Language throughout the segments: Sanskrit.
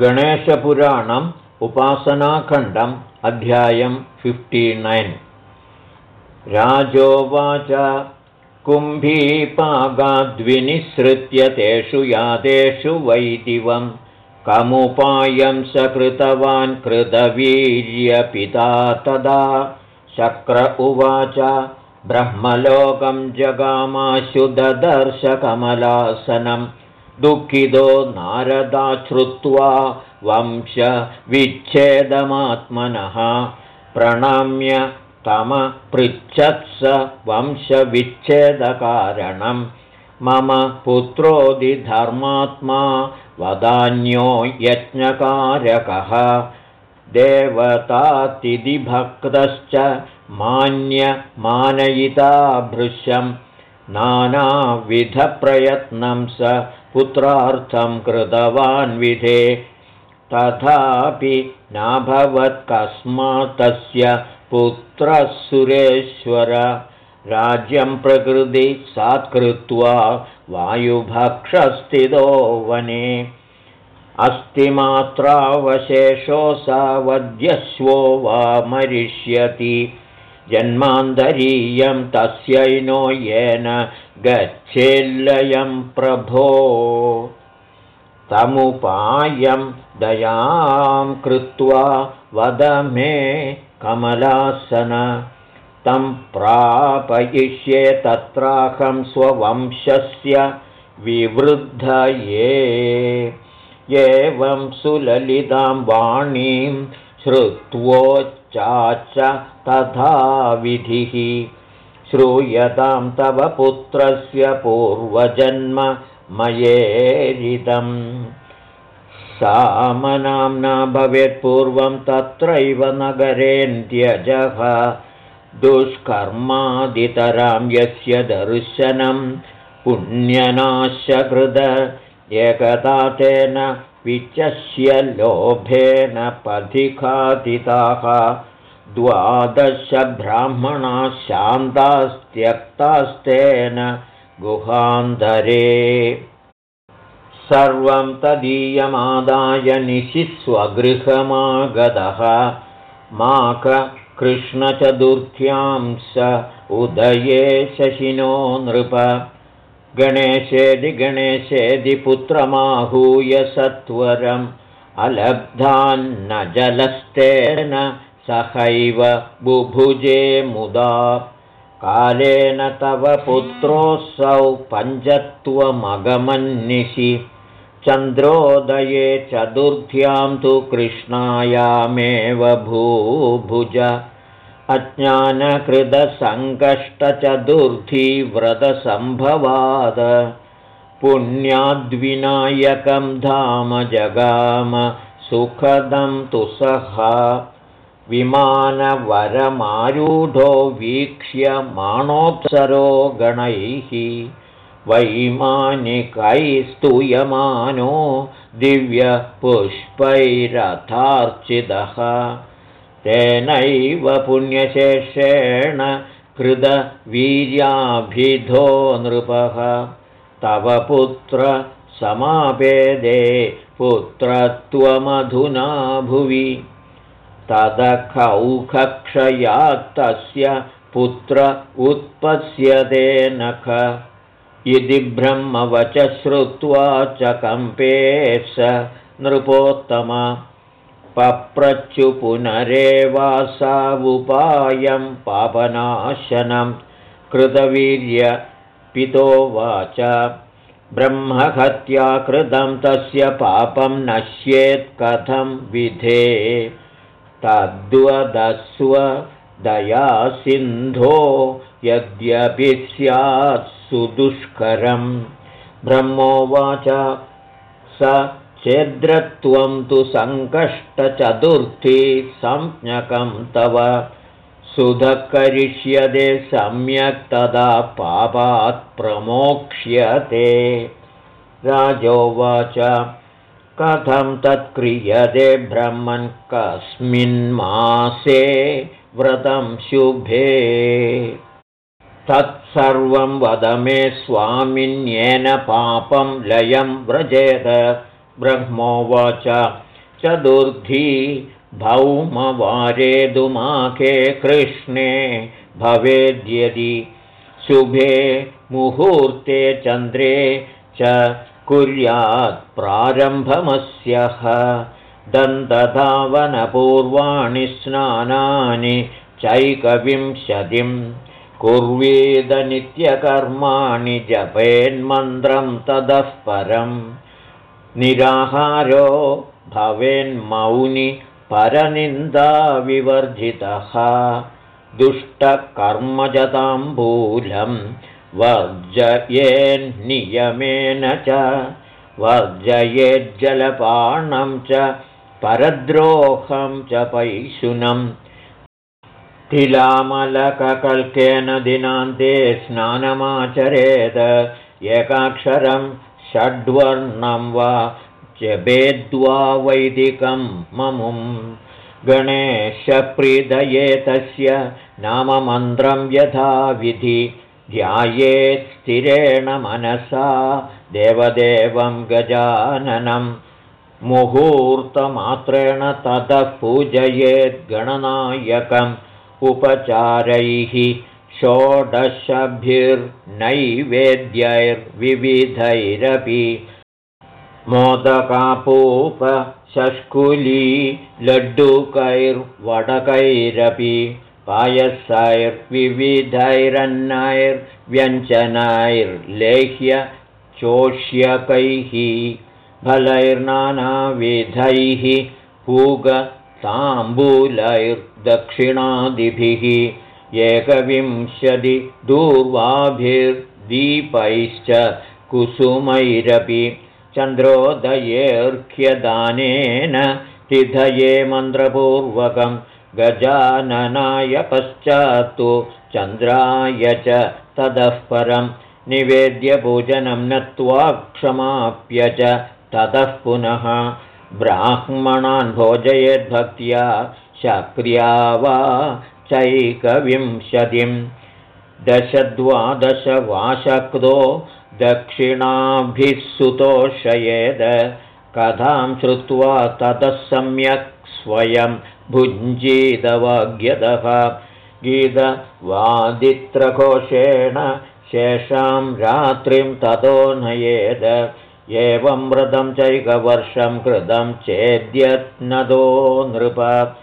गणेशपुराणम् उपासनाखण्डम् अध्यायं फिफ्टिनैन् राजोवाच कुम्भीपागाद्विनिसृत्य तेषु यादेषु वैदिवं कमुपायं स कृतवान् कृतवीर्यपिता तदा। शक्र उवाच ब्रह्मलोकं जगामाशु ददर्शकमलासनं दुःखितो नारदा श्रुत्वा वंशविच्छेदमात्मनः प्रणम्य तमपृच्छत्स वंशविच्छेदकारणं मम पुत्रोदिधर्मात्मा वदान्यो यज्ञकारकः। देवतातिदिभक्तश्च मान्यमानयिता भृशं नानाविधप्रयत्नं स पुत्रार्थं कृतवान् विधे। तथापि नाभवत्कस्मात्तस्य पुत्रः सुरेश्वर। राज्यं प्रकृति सात्कृत्वा वायुभक्षस्थितो वने। अस्ति मात्रावशेषोऽसावद्यश्वो वा मरिष्यति जन्मान्तरीयं तस्यैनो येन गच्छेल्लयं प्रभो। तमुपायं दयां कृत्वा वद मे कमलासन। तं प्रापयिष्ये तत्राहं स्ववंशस्य विवृद्धये। एवं सुललितां वाणीं श्रुत्वोच्चाच तथाविधिः श्रूयतां तव पुत्रस्य पूर्वजन्म मयेरिदम् सामनाम्ना भवेत्पूर्वं तत्रैव नगरेऽन्त्यजः। दुष्कर्मादितरां यस्य दर्शनं पुण्यनाशकृद। एकदा तेन विचस्य लोभेन पथिखादिताः द्वादशब्राह्मणाः शान्तास्त्यक्तास्तेन गुहान्तरे। सर्वं तदीयमादाय निशिस्वगृहमागतः। माककृष्णचतुर्थ्यां स उदये शशिनो नृप। गणेशेदि गणेशेदि पुत्रमाहूय सत्वरम् अलब्धान्न जलस्तेन सहैव बुभुजे मुदा। कालेन तव पुत्रोऽसौ पञ्चत्वमगमन्निशि चन्द्रोदये चतुर्थ्यां तु कृष्णायामेव भूभुज। अज्ञानकृतसङ्कष्टचतुर्थी व्रतसम्भवाद पुण्याद्विनायकं धाम जगाम सुखदं तु सः विमानवरमारूढो वीक्ष्य माणोत्सरो गणैः वैमानिकैस्तूयमानो दिव्यपुष्पैरथार्चितः। तेनैव पुण्यशेषेण कृतवीर्याभिधो नृपः। तव पुत्र समापेदे पुत्रत्वमधुना भुवि तदखौखक्षयात्तस्य पुत्र उत्पत्स्यते नख। इति ब्रह्मवच श्रुत्वा च कम्पे स नृपोत्तम। पप्रच्यु पुनरेवासावुपायं पापनाशनं कृतवीर्यपितोवाच ब्रह्महत्या कृतं तस्य पापं नश्येत् कथं विधे तद्वदस्व दयासिन्धो यद्यपि स्यात् सुदुष्करं। ब्रह्मोवाच स चेद्रत्वं तु सङ्कष्टचतुर्थी संज्ञकं तव। सुधकरिष्यते सम्यक् तदा पापात् प्रमोक्ष्यते। राजोवाच कथं तत्क्रियते ब्रह्मन् कस्मिन् मासे व्रतं शुभे। तत्सर्वं वद मे स्वामिन्येन पापं लयं व्रजेत। ब्रह्मोवाच चतुर्थी भौमवारेदुमाखे कृष्णे भवेद्यदि। शुभे मुहूर्ते चन्द्रे च कुर्यात् प्रारम्भमस्यः दन्तधावनपूर्वाणि स्नानानि चैकविंशतिं। कुर्वीदनित्यकर्माणि जपेन्मन्त्रं ततः परम् निराहारो भवेन्मौनि परनिन्दाविवर्जितः। दुष्टकर्मजताम्बूलं वर्जयेन्नियमेन च वर्जयेज्जलपाणं च परद्रोहं च पैशुनम्। तिलामलकल्केन दिनान्ते स्नानमाचरेत् एकाक्षरं षड्वर्णं वा जपेद्वा वैदिकं ममुं गणेशप्रीदये तस्य नाममन्त्रं यथा विधि ध्यायेत् स्थिरेण मनसा देवदेवं गजाननं। मुहूर्तमात्रेण ततः पूजयेद्गणनायकम् उपचारैः षोडशभिर्नैवेद्यैर्विविधैरपि। मोदकापूपशष्कुली लड्डुकैर्वडकैरपि पायसैर्विविधैरन्नैर्व्यञ्जनैर्लेह्य चोष्यकैः फलैर्नानाविधैः पूगताम्बूलैर्दक्षिणादिभिः एकविंशतिदूर्वाभिर्दीपैश्च कुसुमैरपि चन्द्रोदयेऽर्घ्यदानेन हृदये मन्त्रपूर्वकं गजाननाय पश्चात्तु चन्द्राय च ततः परं निवेद्यपूजनं नत्वा क्षमाप्य च ततः पुनः ब्राह्मणान् भोजयेद्भक्त्या शक्र्या वा चैकविंशतिं दशद्वादशवाशक्तो दक्षिणाभिः सुतोषयेद। कथां श्रुत्वा ततः सम्यक् स्वयं भुञ्जीतवाग्यतः। गीतवादित्रकोशेण शेषां रात्रिं ततो नयेद। एवं व्रतं चैकवर्षं कृतं चेद्यत्नदो नृप।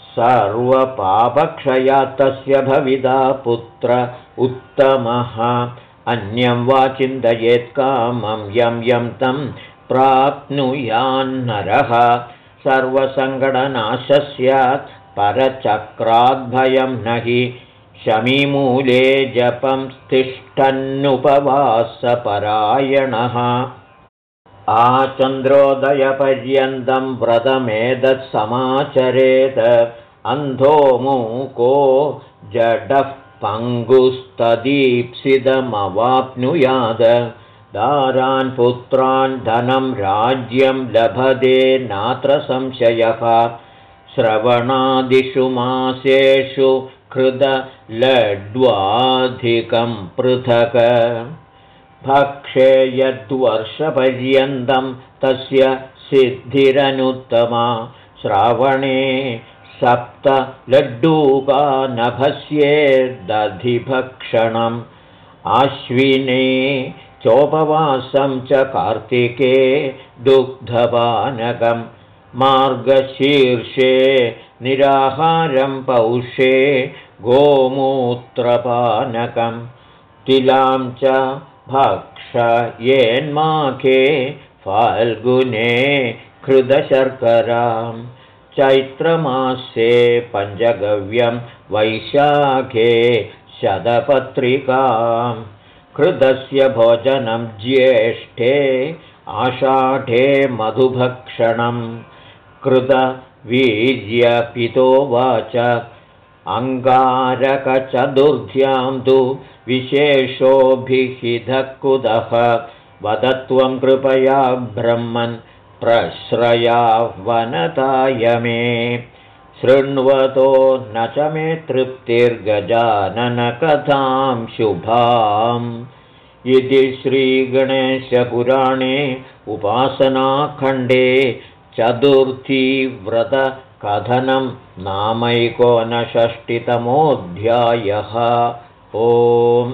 सर्वपापक्षयात्तस्य भविता पुत्र उत्तमः। अन्यं वा चिन्तयेत्कामं यं यं तं प्राप्नुयान्नरः सर्वसङ्कटनाशस्यात् परचक्राद्भयं न हि शमीमूले जपं तिष्ठन्नुपवासपरायणः आचन्द्रोदयपर्यन्तं व्रतमेतत्समाचरेत् अन्धो मूको जडः पङ्गुस्तदीप्सितमवाप्नुयाद दारान् पुत्रान् धनं राज्यं लभते नात्र संशयः। श्रवणादिषु मासेषु कृदलड्वाधिकं पृथक्। भक्षे यद्वर्षपर्यन्तं तस्य सिद्धिरनुत्तमा। श्रावणे सप्त लड्डूका नभस्येदधिभक्षणम् आश्विने चोपवासं च कार्तिके दुग्धपानकं मार्गशीर्षे निराहारं पौषे गोमूत्रपानकं तिलां च भक्षयेन्माखे फाल्गुने हृदशर्करां चैत्रमासे पञ्चगव्यं वैशाखे शतपत्रिकां कृतस्य भोजनं ज्येष्ठे आषाढे मधुभक्षणं। कृतवीर्यपितो वाच। अङ्गारकचतुर्ध्यां तु विशेषोऽभिहितः कुतः वदत्वं कृपया ब्रह्मन् प्रश्रया वनताय मे शृण्वतो न च मे तृप्तिर्गजाननकथां शुभाम्। इति श्रीगणेशपुराणे उपासनाखण्डे चतुर्थीव्रतकथनं नामैकोनषष्टितमोऽध्यायः। ओम्।